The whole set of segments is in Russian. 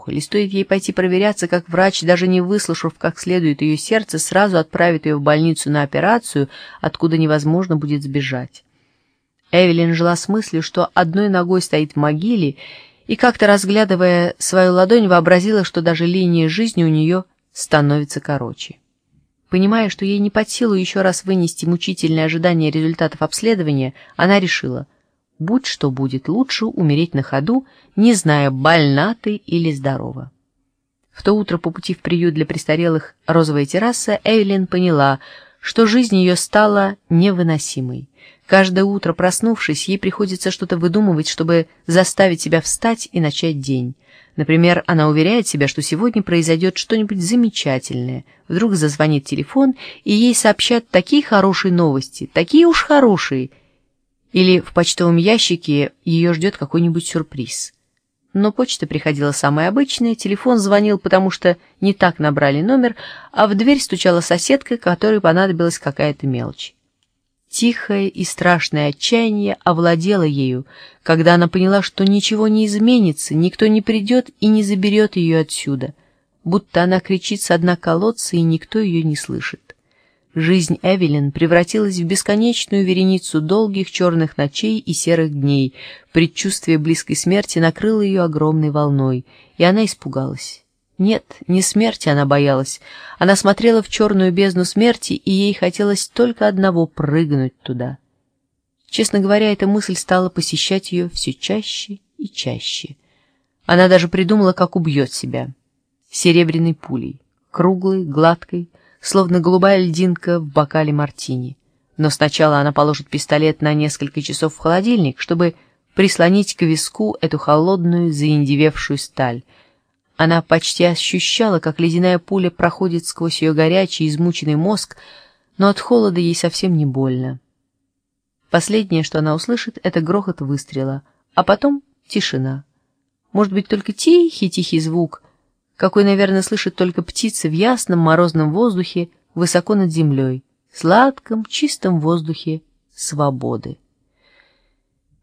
опухоль, стоит ей пойти проверяться, как врач, даже не выслушав как следует ее сердце, сразу отправит ее в больницу на операцию, откуда невозможно будет сбежать. Эвелин жила с мыслью, что одной ногой стоит в могиле, и как-то разглядывая свою ладонь, вообразила, что даже линия жизни у нее становится короче. Понимая, что ей не под силу еще раз вынести мучительное ожидание результатов обследования, она решила, будь что будет, лучше умереть на ходу, не зная, больна ты или здорова. В то утро по пути в приют для престарелых «Розовая терраса» Эйлин поняла, что жизнь ее стала невыносимой. Каждое утро, проснувшись, ей приходится что-то выдумывать, чтобы заставить себя встать и начать день. Например, она уверяет себя, что сегодня произойдет что-нибудь замечательное. Вдруг зазвонит телефон, и ей сообщат такие хорошие новости, такие уж хорошие. Или в почтовом ящике ее ждет какой-нибудь сюрприз. Но почта приходила самая обычная, телефон звонил, потому что не так набрали номер, а в дверь стучала соседка, которой понадобилась какая-то мелочь. Тихое и страшное отчаяние овладело ею, когда она поняла, что ничего не изменится, никто не придет и не заберет ее отсюда, будто она кричит с дна колодца, и никто ее не слышит. Жизнь Эвелин превратилась в бесконечную вереницу долгих черных ночей и серых дней, предчувствие близкой смерти накрыло ее огромной волной, и она испугалась. Нет, не смерти она боялась. Она смотрела в черную бездну смерти, и ей хотелось только одного — прыгнуть туда. Честно говоря, эта мысль стала посещать ее все чаще и чаще. Она даже придумала, как убьет себя. Серебряной пулей, круглой, гладкой, словно голубая льдинка в бокале мартини. Но сначала она положит пистолет на несколько часов в холодильник, чтобы прислонить к виску эту холодную, заиндевевшую сталь — она почти ощущала, как ледяная пуля проходит сквозь ее горячий, измученный мозг, но от холода ей совсем не больно. Последнее, что она услышит, это грохот выстрела, а потом тишина. Может быть, только тихий-тихий звук, какой, наверное, слышит только птица в ясном морозном воздухе высоко над землей, сладком, чистом воздухе свободы.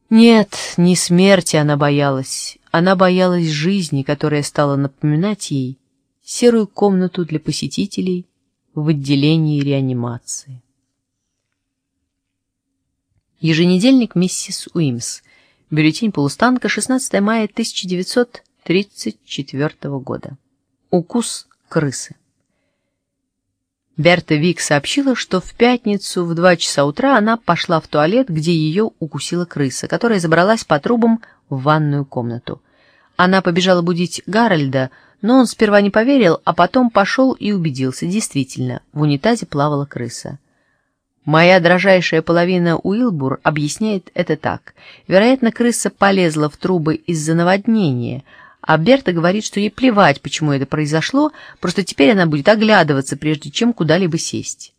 Нет, не смерти она боялась, она боялась жизни, которая стала напоминать ей серую комнату для посетителей в отделении реанимации. Еженедельник миссис Уимс. Бюллетень полустанка, 16 мая 1934 года. Укус крысы. Берта Вик сообщила, что в пятницу в два часа утра она пошла в туалет, где ее укусила крыса, которая забралась по трубам в ванную комнату. Она побежала будить Гарольда, но он сперва не поверил, а потом пошел и убедился, действительно, в унитазе плавала крыса. Моя дрожайшая половина Уилбур объясняет это так. Вероятно, крыса полезла в трубы из-за наводнения, а Берта говорит, что ей плевать, почему это произошло, просто теперь она будет оглядываться, прежде чем куда-либо сесть.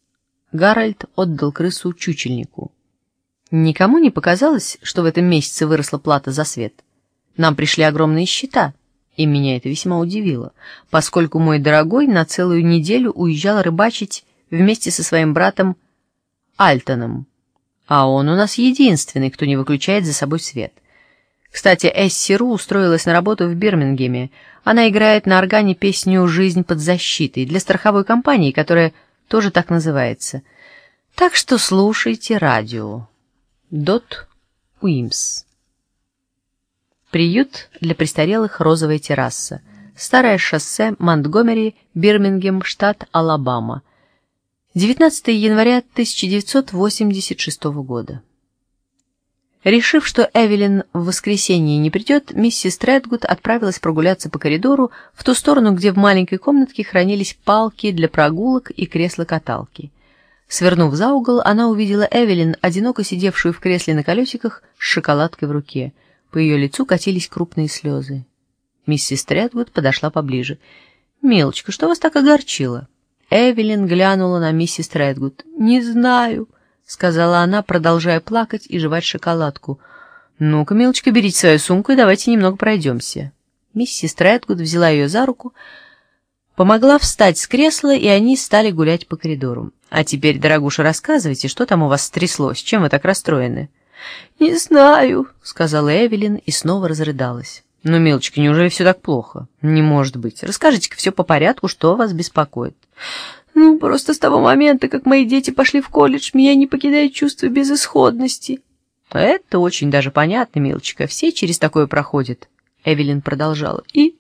Гарольд отдал крысу чучельнику. Никому не показалось, что в этом месяце выросла плата за свет. Нам пришли огромные счета, и меня это весьма удивило, поскольку мой дорогой на целую неделю уезжал рыбачить вместе со своим братом Альтоном, а он у нас единственный, кто не выключает за собой свет — кстати, Эсси Ру устроилась на работу в Бирмингеме. Она играет на органе песню «Жизнь под защитой» для страховой компании, которая тоже так называется. Так что слушайте радио. Дот Уимс. Приют для престарелых «Розовая терраса». Старое шоссе Монтгомери, Бирмингем, штат Алабама. 19 января 1986 года. Решив, что Эвелин в воскресенье не придет, миссис Тредгуд отправилась прогуляться по коридору в ту сторону, где в маленькой комнатке хранились палки для прогулок и кресла-каталки. Свернув за угол, она увидела Эвелин, одиноко сидевшую в кресле на колесиках с шоколадкой в руке. По ее лицу катились крупные слезы. Миссис Тредгуд подошла поближе. «Милочка, что вас так огорчило?» Эвелин глянула на миссис Тредгуд. «Не знаю». — сказала она, продолжая плакать и жевать шоколадку. «Ну-ка, милочка, берите свою сумку и давайте немного пройдемся». Миссис Трэдгуд взяла ее за руку, помогла встать с кресла, и они стали гулять по коридору. «А теперь, дорогуша, рассказывайте, что там у вас стряслось, чем вы так расстроены?» «Не знаю», — сказала Эвелин и снова разрыдалась. «Ну, милочка, неужели все так плохо?» «Не может быть. Расскажите-ка все по порядку, что вас беспокоит?» «Ну, просто с того момента, как мои дети пошли в колледж, меня не покидает чувство безысходности». «Это очень даже понятно, милочка. Все через такое проходят». Эвелин продолжала. «И,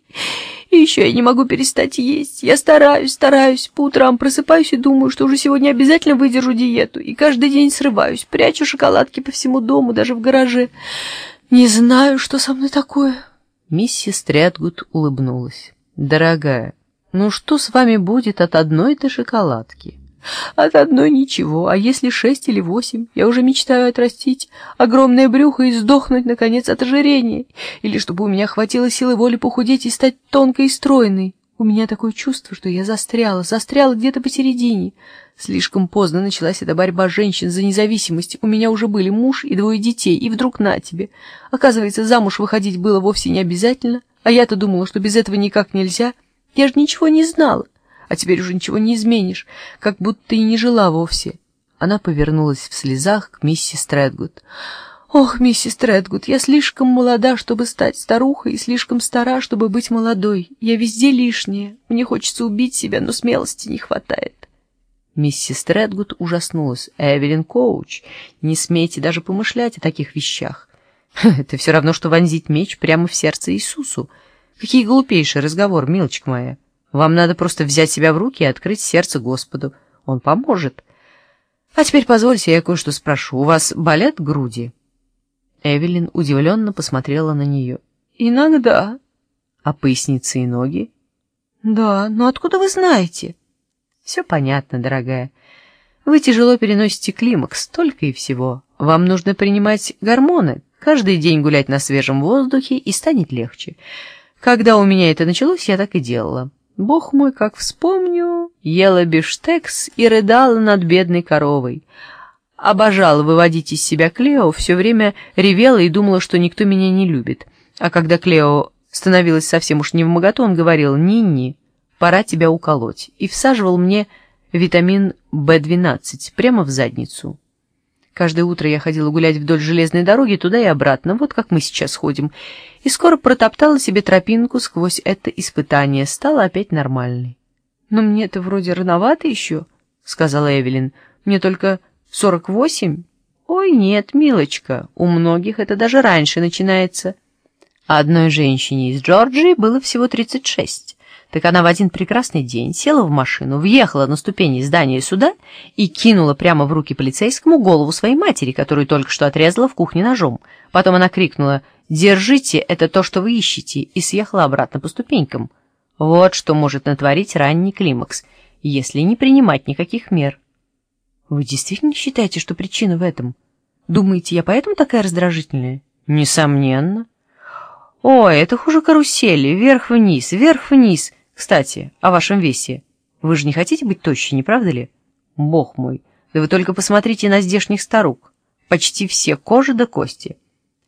и еще я не могу перестать есть. Я стараюсь, стараюсь. По утрам просыпаюсь и думаю, что уже сегодня обязательно выдержу диету. И каждый день срываюсь, прячу шоколадки по всему дому, даже в гараже. Не знаю, что со мной такое». Миссис Трядгуд улыбнулась. «Дорогая, ну что с вами будет от одной-то шоколадки?» От одной ничего, а если шесть или восемь, я уже мечтаю отрастить огромное брюхо и сдохнуть, наконец, от ожирения, или чтобы у меня хватило силы воли похудеть и стать тонкой и стройной. У меня такое чувство, что я застряла, застряла где-то посередине. Слишком поздно началась эта борьба женщин за независимость. У меня уже были муж и двое детей, и вдруг на тебе. Оказывается, замуж выходить было вовсе не обязательно, а я-то думала, что без этого никак нельзя. Я же ничего не знала а теперь уже ничего не изменишь, как будто и не жила вовсе. Она повернулась в слезах к миссис Тредгуд. «Ох, миссис Тредгуд, я слишком молода, чтобы стать старухой, и слишком стара, чтобы быть молодой. Я везде лишняя. Мне хочется убить себя, но смелости не хватает». Миссис Тредгуд ужаснулась. «Эвелин Коуч, не смейте даже помышлять о таких вещах. Это все равно, что вонзить меч прямо в сердце Иисусу. Какие глупейший разговор, милочка моя!» Вам надо просто взять себя в руки и открыть сердце Господу. Он поможет. А теперь позвольте, я кое-что спрошу. У вас болят груди?» Эвелин удивленно посмотрела на нее. «Иногда». «А поясницы и ноги?» «Да, но откуда вы знаете?» «Все понятно, дорогая. Вы тяжело переносите климакс, только и всего. Вам нужно принимать гормоны, каждый день гулять на свежем воздухе, и станет легче. Когда у меня это началось, я так и делала». Бог мой, как вспомню, ела биштекс и рыдала над бедной коровой. Обожала выводить из себя Клео, все время ревела и думала, что никто меня не любит. А когда Клео становилась совсем уж не в моготу, он говорил «Нинни, пора тебя уколоть», и всаживал мне витамин В12 прямо в задницу. Каждое утро я ходила гулять вдоль железной дороги туда и обратно, вот как мы сейчас ходим, и скоро протоптала себе тропинку сквозь это испытание, стала опять нормальной. «Но мне это вроде рановато еще», — сказала Эвелин. «Мне только сорок восемь». «Ой, нет, милочка, у многих это даже раньше начинается». Одной женщине из Джорджии было всего тридцать шесть. Так она в один прекрасный день села в машину, въехала на ступени здания суда и кинула прямо в руки полицейскому голову своей матери, которую только что отрезала в кухне ножом. Потом она крикнула «Держите, это то, что вы ищете», и съехала обратно по ступенькам. Вот что может натворить ранний климакс, если не принимать никаких мер. Вы действительно считаете, что причина в этом? Думаете, я поэтому такая раздражительная? Несомненно. О, это хуже карусели, вверх-вниз, вверх-вниз. Кстати, о вашем весе. Вы же не хотите быть тощей, не правда ли? Бог мой, да вы только посмотрите на здешних старух. Почти все кожа до кости.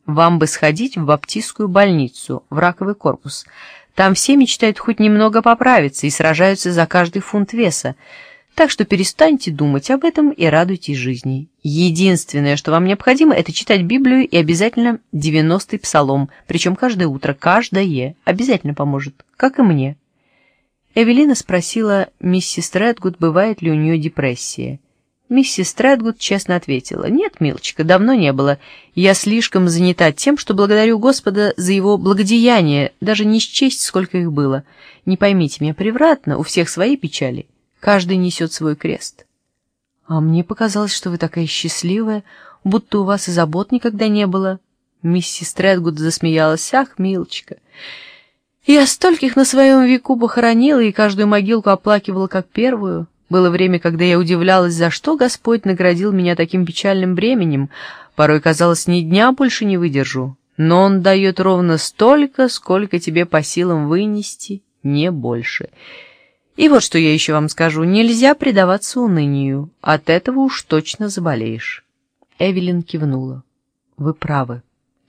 Вам бы сходить в баптистскую больницу, в раковый корпус. Там все мечтают хоть немного поправиться и сражаются за каждый фунт веса. Так что перестаньте думать об этом и радуйтесь жизни. Единственное, что вам необходимо, это читать Библию и обязательно девяностый псалом, причем каждое утро, каждое, обязательно поможет, как и мне. Эвелина спросила миссис Тредгуд, бывает ли у нее депрессия. Миссис Тредгуд честно ответила, «Нет, милочка, давно не было. Я слишком занята тем, что благодарю Господа за его благодеяние, даже не счесть, сколько их было. Не поймите меня превратно, у всех свои печали. Каждый несет свой крест». «А мне показалось, что вы такая счастливая, будто у вас и забот никогда не было». Миссис Тредгуд засмеялась, «Ах, милочка!» Я стольких на своем веку похоронила и каждую могилку оплакивала как первую. Было время, когда я удивлялась, за что Господь наградил меня таким печальным бременем. Порой казалось, ни дня больше не выдержу. Но Он дает ровно столько, сколько тебе по силам вынести, не больше. И вот что я еще вам скажу. Нельзя предаваться унынию. От этого уж точно заболеешь. Эвелин кивнула. Вы правы.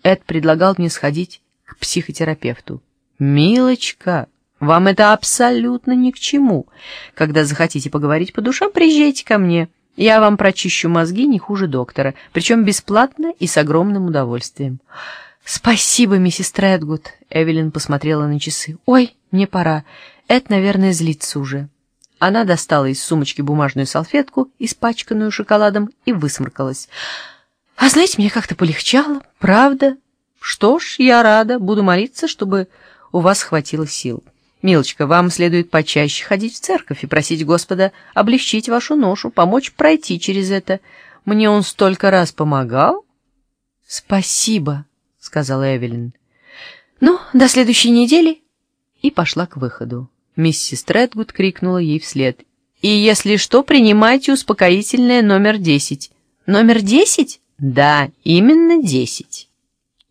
Эд предлагал мне сходить к психотерапевту. «Милочка, вам это абсолютно ни к чему. Когда захотите поговорить по душам, приезжайте ко мне. Я вам прочищу мозги не хуже доктора, причем бесплатно и с огромным удовольствием». «Спасибо, миссис Тредгуд!» Эвелин посмотрела на часы. «Ой, мне пора. Это, наверное, злится уже». Она достала из сумочки бумажную салфетку, испачканную шоколадом, и высморкалась. «А знаете, мне как-то полегчало, правда? Что ж, я рада, буду молиться, чтобы у вас хватило сил. Милочка, вам следует почаще ходить в церковь и просить Господа облегчить вашу ношу, помочь пройти через это. Мне он столько раз помогал». «Спасибо», — сказала Эвелин. «Ну, до следующей недели». И пошла к выходу. Миссис Тредгуд крикнула ей вслед. «И если что, принимайте успокоительное номер десять». «Номер десять?» «Да, именно десять».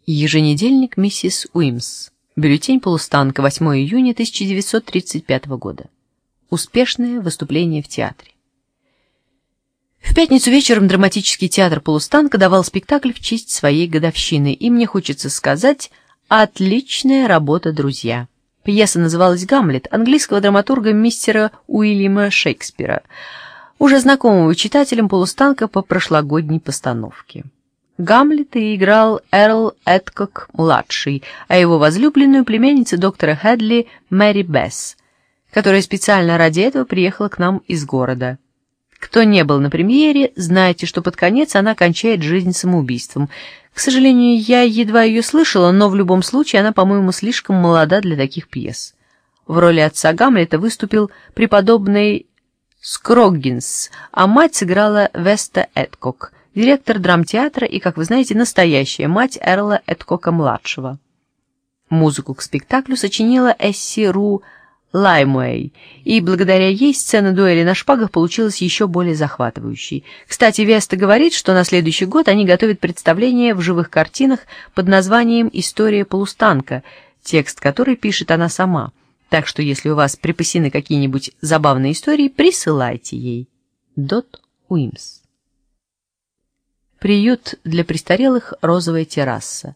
Еженедельник миссис Уимс. Бюллетень полустанка, 8 июня 1935 года. Успешное выступление в театре. В пятницу вечером драматический театр полустанка давал спектакль в честь своей годовщины, и мне хочется сказать «Отличная работа, друзья». Пьеса называлась «Гамлет» английского драматурга мистера Уильяма Шекспира, уже знакомого читателям полустанка по прошлогодней постановке. Гамлета играл Эрл Эдкок-младший, а его возлюбленную племянницу доктора Хедли Мэри Бесс, которая специально ради этого приехала к нам из города. Кто не был на премьере, знайте, что под конец она кончает жизнь самоубийством. К сожалению, я едва ее слышала, но в любом случае она, по-моему, слишком молода для таких пьес. В роли отца Гамлета выступил преподобный Скроггинс, а мать сыграла Веста Эдкок, директор драмтеатра и, как вы знаете, настоящая мать Эрла Эдкока-младшего. Музыку к спектаклю сочинила Эсси Ру Лаймуэй, и благодаря ей сцена дуэли на шпагах получилась еще более захватывающей. Кстати, Веста говорит, что на следующий год они готовят представление в живых картинах под названием «История полустанка», текст которой пишет она сама. Так что если у вас припасены какие-нибудь забавные истории, присылайте ей. Дот Уимс Приют для престарелых «Розовая терраса».